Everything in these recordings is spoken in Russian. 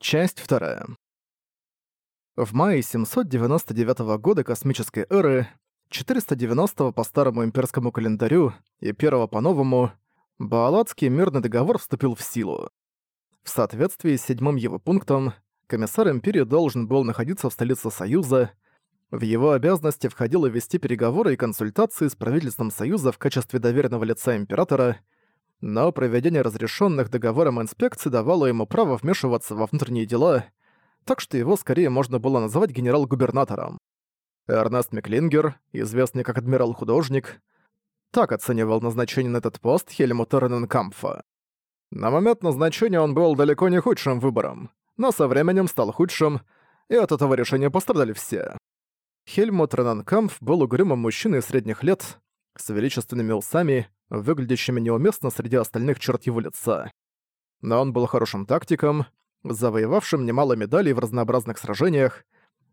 Часть вторая. В мае 799 года космической эры, 490 по старому имперскому календарю и 1 по новому, Баалатский мирный договор вступил в силу. В соответствии с седьмым его пунктом, комиссар империи должен был находиться в столице Союза, в его обязанности входило вести переговоры и консультации с правительством Союза в качестве доверенного лица императора, но проведение разрешенных договором инспекций давало ему право вмешиваться во внутренние дела, так что его скорее можно было назвать генерал-губернатором. Эрнест Миклингер, известный как адмирал-художник, так оценивал назначение на этот пост Хельмута Рененкампфа. На момент назначения он был далеко не худшим выбором, но со временем стал худшим, и от этого решения пострадали все. Хельмут Рененкампф был угрюмым мужчиной средних лет, с величественными усами, выглядящими неуместно среди остальных черт его лица. Но он был хорошим тактиком, завоевавшим немало медалей в разнообразных сражениях,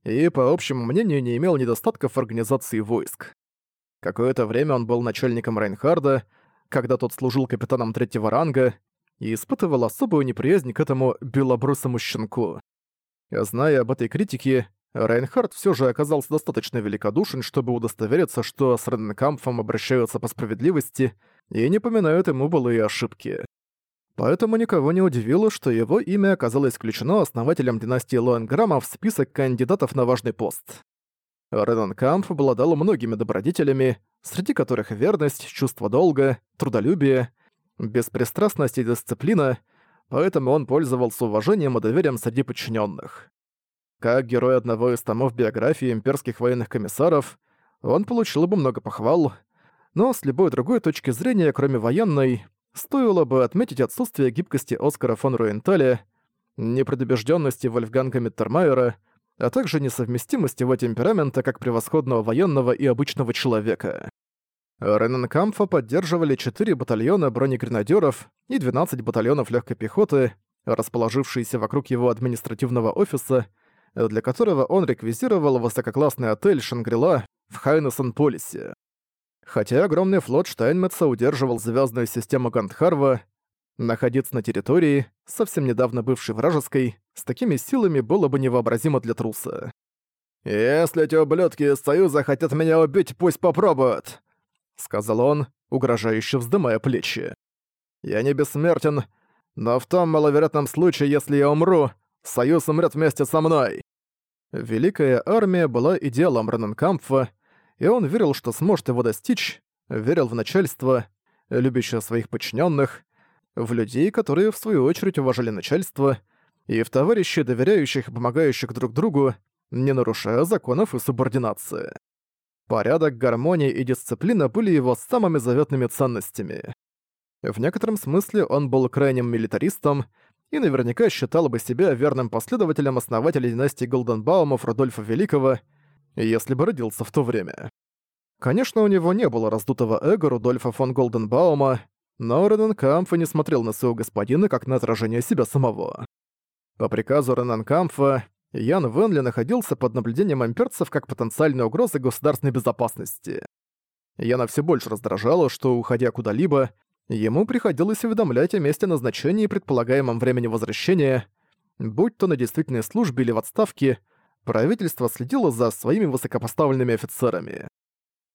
и, по общему мнению, не имел недостатков в организации войск. Какое-то время он был начальником Рейнхарда, когда тот служил капитаном третьего ранга, и испытывал особую неприязнь к этому белобрысому щенку. Зная об этой критике, Рейнхард все же оказался достаточно великодушен, чтобы удостовериться, что с Ренкампфом обращаются по справедливости и не поминают ему былые ошибки. Поэтому никого не удивило, что его имя оказалось включено основателем династии Лоэнграмма в список кандидатов на важный пост. Ренанкамп обладал многими добродетелями, среди которых верность, чувство долга, трудолюбие, беспристрастность и дисциплина, поэтому он пользовался уважением и доверием среди подчиненных. Как герой одного из томов биографии имперских военных комиссаров, он получил бы много похвал, но с любой другой точки зрения, кроме военной, стоило бы отметить отсутствие гибкости Оскара фон Руенталя, непредубежденности Вольфганга Миттермайера, а также несовместимость его темперамента как превосходного военного и обычного человека. Рененкамфа поддерживали 4 батальона бронегренадеров и 12 батальонов легкой пехоты, расположившиеся вокруг его административного офиса, для которого он реквизировал высококлассный отель «Шангрила» в Хайнесон-Полисе. Хотя огромный флот Штайнметса удерживал звездную систему Гандхарва, находиться на территории, совсем недавно бывшей вражеской, с такими силами было бы невообразимо для труса. «Если эти ублюдки из Союза хотят меня убить, пусть попробуют!» — сказал он, угрожающе вздымая плечи. «Я не бессмертен, но в том маловероятном случае, если я умру, Союз умрет вместе со мной!» Великая армия была идеалом Раненкампфа, и он верил, что сможет его достичь, верил в начальство, любящее своих подчиненных, в людей, которые в свою очередь уважали начальство, и в товарищей, доверяющих и помогающих друг другу, не нарушая законов и субординации. Порядок, гармония и дисциплина были его самыми заветными ценностями. В некотором смысле он был крайним милитаристом и наверняка считал бы себя верным последователем основателя династии Голденбаумов Рудольфа Великого, если бы родился в то время. Конечно, у него не было раздутого эго Рудольфа фон Голденбаума, но Рененкамфа не смотрел на своего господина как на отражение себя самого. По приказу Рененкамфа Ян Венли находился под наблюдением имперцев как потенциальной угрозы государственной безопасности. Яна все больше раздражало, что, уходя куда-либо, ему приходилось уведомлять о месте назначения и предполагаемом времени возвращения, будь то на действительной службе или в отставке, правительство следило за своими высокопоставленными офицерами.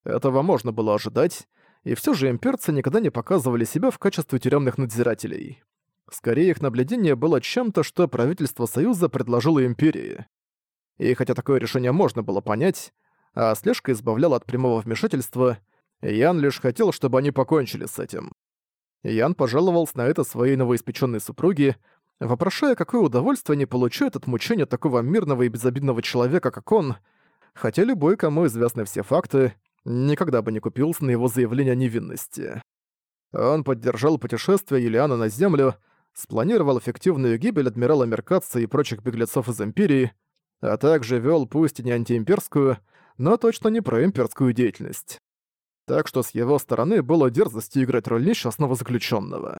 Этого можно было ожидать, и все же имперцы никогда не показывали себя в качестве тюремных надзирателей. Скорее, их наблюдение было чем-то, что правительство Союза предложило империи. И хотя такое решение можно было понять, а слежка избавляла от прямого вмешательства, Ян лишь хотел, чтобы они покончили с этим. Ян пожаловался на это своей новоиспеченной супруге, вопрошая, какое удовольствие они получают от мучения такого мирного и безобидного человека, как он, хотя любой, кому известны все факты, никогда бы не купился на его заявление о невинности. Он поддержал путешествие Юлиана на Землю, спланировал эффективную гибель адмирала Меркатца и прочих беглецов из Империи, а также вел пусть и не антиимперскую, но точно не проимперскую деятельность. Так что с его стороны было дерзостью играть роль несчастного заключенного.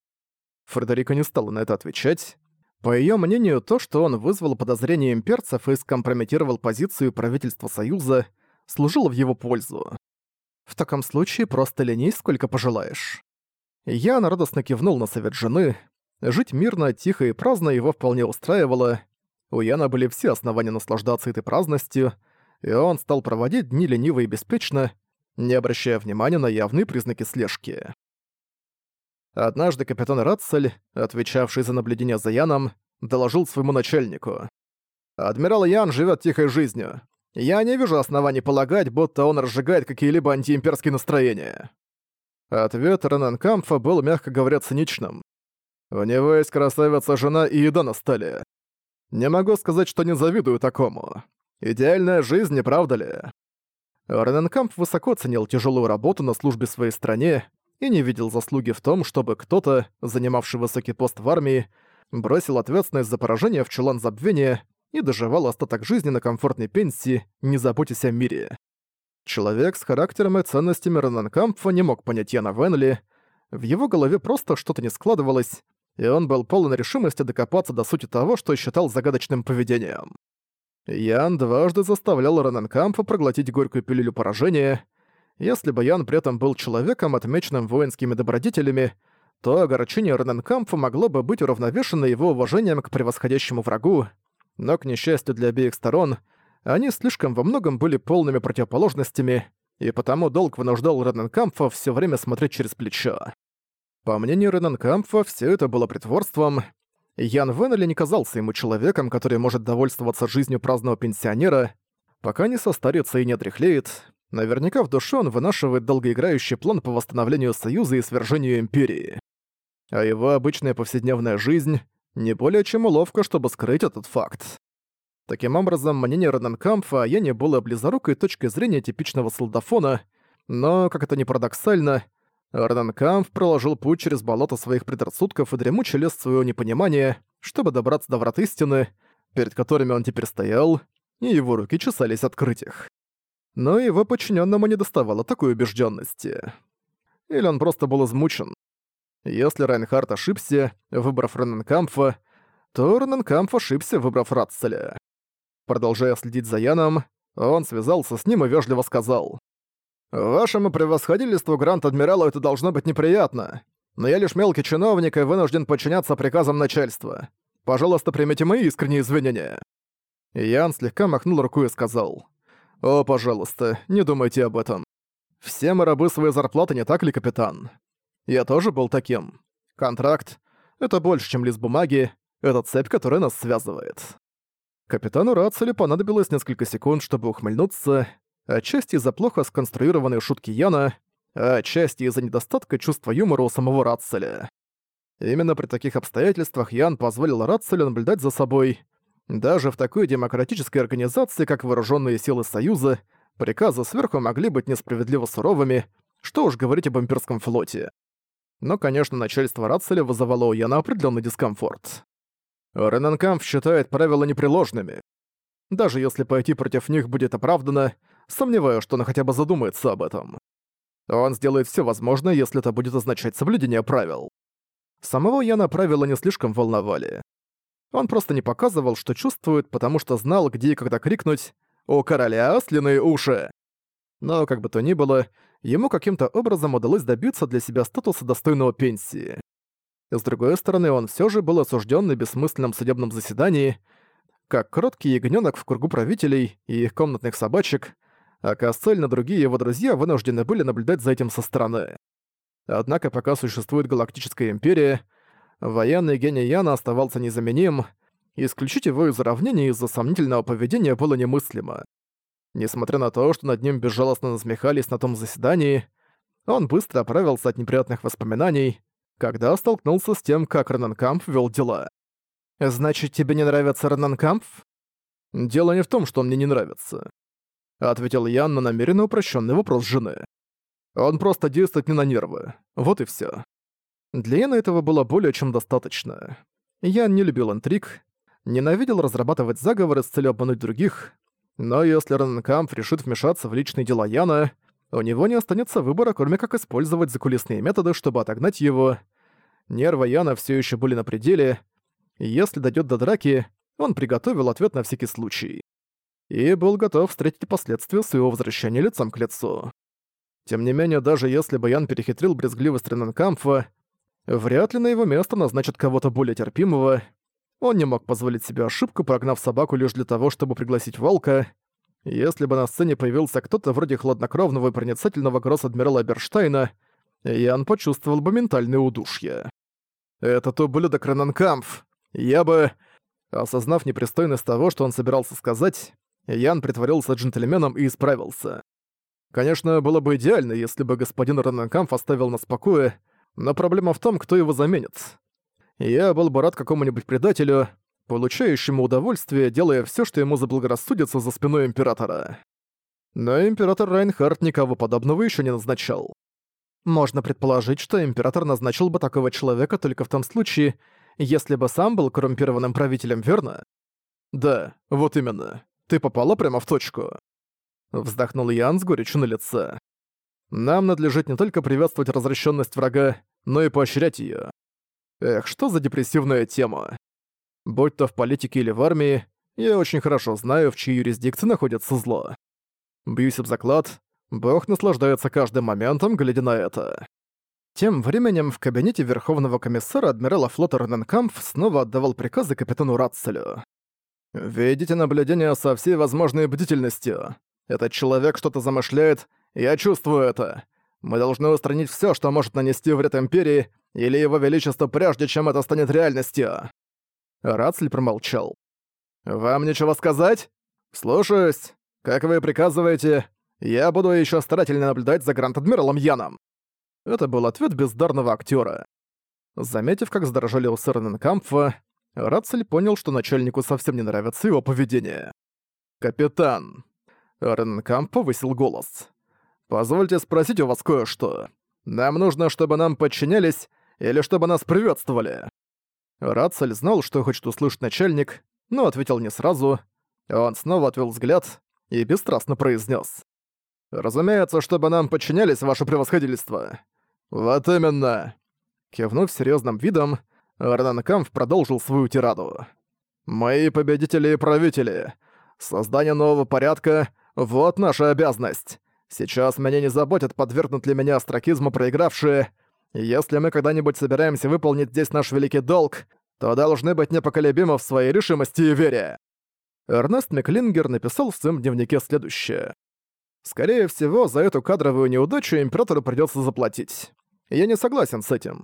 Фредерика не стала на это отвечать. По ее мнению, то, что он вызвал подозрения имперцев и скомпрометировал позицию правительства Союза, служило в его пользу. В таком случае просто ленись, сколько пожелаешь. Я радостно кивнул на совет жены. Жить мирно, тихо и праздно его вполне устраивало, У Яна были все основания наслаждаться этой праздностью, и он стал проводить дни лениво и беспечно, не обращая внимания на явные признаки слежки. Однажды капитан Ратцель, отвечавший за наблюдение за Яном, доложил своему начальнику. «Адмирал Ян живет тихой жизнью. Я не вижу оснований полагать, будто он разжигает какие-либо антиимперские настроения». Ответ Ренанкамфа был, мягко говоря, циничным. «У него есть красавица-жена и еда на столе. Не могу сказать, что не завидую такому. Идеальная жизнь, не правда ли?» Рененкамп высоко ценил тяжелую работу на службе своей стране и не видел заслуги в том, чтобы кто-то, занимавший высокий пост в армии, бросил ответственность за поражение в чулан забвения и доживал остаток жизни на комфортной пенсии, не заботясь о мире. Человек с характером и ценностями Ренанкампфа не мог понять Яна Венли, в его голове просто что-то не складывалось, и он был полон решимости докопаться до сути того, что считал загадочным поведением. Ян дважды заставлял Ренанкампа проглотить горькую пилюлю поражения. Если бы Ян при этом был человеком, отмеченным воинскими добродетелями, то огорчение Ренанкампа могло бы быть уравновешено его уважением к превосходящему врагу, но, к несчастью для обеих сторон, они слишком во многом были полными противоположностями, и потому долг вынуждал Рененкампфа все время смотреть через плечо. По мнению Рененкампфа, все это было притворством. Ян Веннелли не казался ему человеком, который может довольствоваться жизнью праздного пенсионера, пока не состарится и не отряхлеет. Наверняка в душе он вынашивает долгоиграющий план по восстановлению Союза и свержению Империи. А его обычная повседневная жизнь — не более чем уловка, чтобы скрыть этот факт. Таким образом, мнение Рененкампфа о Яне было близорукой точкой зрения типичного солдафона, но, как это ни парадоксально, Рененкампф проложил путь через болото своих предрассудков и дремучий лес своего непонимания, чтобы добраться до врат истины, перед которыми он теперь стоял, и его руки чесались открыть их. Но его подчиненному не доставало такой убежденности. Или он просто был измучен. Если Райнхард ошибся, выбрав Рененкампфа, то Рененкампф ошибся, выбрав Ратцеля. Продолжая следить за Яном, он связался с ним и вежливо сказал. «Вашему превосходительству, Грант-адмиралу, это должно быть неприятно. Но я лишь мелкий чиновник и вынужден подчиняться приказам начальства. Пожалуйста, примите мои искренние извинения». Ян слегка махнул рукой и сказал. «О, пожалуйста, не думайте об этом. Все мы рабы своей зарплаты, не так ли, капитан? Я тоже был таким. Контракт — это больше, чем лист бумаги, это цепь, которая нас связывает». Капитану Рацелю понадобилось несколько секунд, чтобы ухмыльнуться, отчасти из-за плохо сконструированной шутки Яна, а отчасти из-за недостатка чувства юмора у самого Рацеля. Именно при таких обстоятельствах Ян позволил Рацелю наблюдать за собой. Даже в такой демократической организации, как Вооруженные силы Союза, приказы сверху могли быть несправедливо суровыми, что уж говорить об имперском флоте. Но, конечно, начальство Рацеля вызывало у Яна определенный дискомфорт. Ренанкамп считает правила непреложными. Даже если пойти против них будет оправдано, сомневаюсь, что он хотя бы задумается об этом. Он сделает все возможное, если это будет означать соблюдение правил. Самого Яна правила не слишком волновали. Он просто не показывал, что чувствует, потому что знал, где и когда крикнуть «У короля ослиные уши!». Но, как бы то ни было, ему каким-то образом удалось добиться для себя статуса достойного пенсии. С другой стороны, он все же был осужден на бессмысленном судебном заседании, как кроткий ягненок в кругу правителей и их комнатных собачек, а Кассель и другие его друзья вынуждены были наблюдать за этим со стороны. Однако пока существует Галактическая Империя, военный гений Яна оставался незаменим, исключить его из уравнения из-за сомнительного поведения было немыслимо. Несмотря на то, что над ним безжалостно насмехались на том заседании, он быстро оправился от неприятных воспоминаний, когда столкнулся с тем, как Рананкамп вел дела. «Значит, тебе не нравится Рананкамп?» «Дело не в том, что он мне не нравится», — ответил Ян на намеренно упрощенный вопрос жены. «Он просто действует не на нервы. Вот и все. Для Яна этого было более чем достаточно. Ян не любил интриг, ненавидел разрабатывать заговоры с целью обмануть других, но если Раненкамп решит вмешаться в личные дела Яна, у него не останется выбора, кроме как использовать закулисные методы, чтобы отогнать его, Нервы Яна все еще были на пределе, если дойдет до драки, он приготовил ответ на всякий случай. И был готов встретить последствия своего возвращения лицом к лицу. Тем не менее, даже если бы Ян перехитрил брезгливость Ренанкамфа, вряд ли на его место назначат кого-то более терпимого. Он не мог позволить себе ошибку, прогнав собаку лишь для того, чтобы пригласить волка. Если бы на сцене появился кто-то вроде хладнокровного и проницательного гросс-адмирала Берштейна, Ян почувствовал бы ментальное удушье. «Этот ублюдок Ренанкамф! Я бы...» Осознав непристойность того, что он собирался сказать, Ян притворился джентльменом и исправился. Конечно, было бы идеально, если бы господин Ренанкамф оставил нас в покое, но проблема в том, кто его заменит. Я был бы рад какому-нибудь предателю, получающему удовольствие, делая все, что ему заблагорассудится за спиной Императора. Но Император Райнхард никого подобного еще не назначал. Можно предположить, что Император назначил бы такого человека только в том случае, если бы сам был коррумпированным правителем, верно? Да, вот именно. Ты попала прямо в точку. Вздохнул Ян с горечью на лице. Нам надлежит не только приветствовать развращенность врага, но и поощрять ее. Эх, что за депрессивная тема. Будь то в политике или в армии, я очень хорошо знаю, в чьей юрисдикции находится зло. Бьюсь об заклад, Бог наслаждается каждым моментом, глядя на это. Тем временем в кабинете Верховного комиссара адмирала флота Рененкампф снова отдавал приказы капитану Ратцелю. «Ведите наблюдение со всей возможной бдительностью. Этот человек что-то замышляет, я чувствую это. Мы должны устранить все, что может нанести вред Империи или Его Величеству, прежде чем это станет реальностью». Рацль промолчал. «Вам нечего сказать? Слушаюсь. Как вы приказываете, я буду еще старательно наблюдать за Гранд-Адмиралом Яном». Это был ответ бездарного актера. Заметив, как задрожали у Сэрненкампфа, Рацель понял, что начальнику совсем не нравится его поведение. «Капитан!» Ренкамп повысил голос. «Позвольте спросить у вас кое-что. Нам нужно, чтобы нам подчинялись или чтобы нас приветствовали?» Рацель знал, что хочет услышать начальник, но ответил не сразу. Он снова отвел взгляд и бесстрастно произнес: «Разумеется, чтобы нам подчинялись, ваше превосходительство». «Вот именно!» Кивнув серьезным видом, Ренанкамф продолжил свою тираду. «Мои победители и правители. Создание нового порядка — вот наша обязанность. Сейчас меня не заботит, подвергнут ли меня астракизму проигравшие. Если мы когда-нибудь собираемся выполнить здесь наш великий долг, то должны быть непоколебимы в своей решимости и вере». Эрнест Миклингер написал в своем дневнике следующее. «Скорее всего, за эту кадровую неудачу императору придется заплатить. Я не согласен с этим.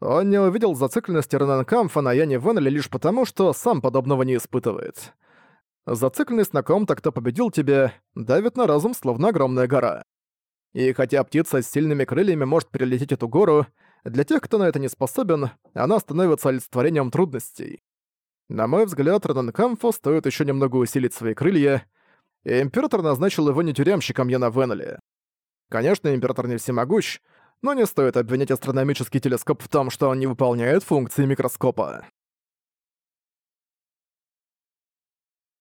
Он не увидел зацикленности Ренанкамфа на Яне Веннеле лишь потому, что сам подобного не испытывает. Зацикленность на ком-то, кто победил тебя, давит на разум, словно огромная гора. И хотя птица с сильными крыльями может перелететь эту гору, для тех, кто на это не способен, она становится олицетворением трудностей. На мой взгляд, Ренанкамфу стоит еще немного усилить свои крылья, и император назначил его не тюремщиком Яна Веннелли. Конечно, император не всемогущ, но не стоит обвинять астрономический телескоп в том, что он не выполняет функции микроскопа.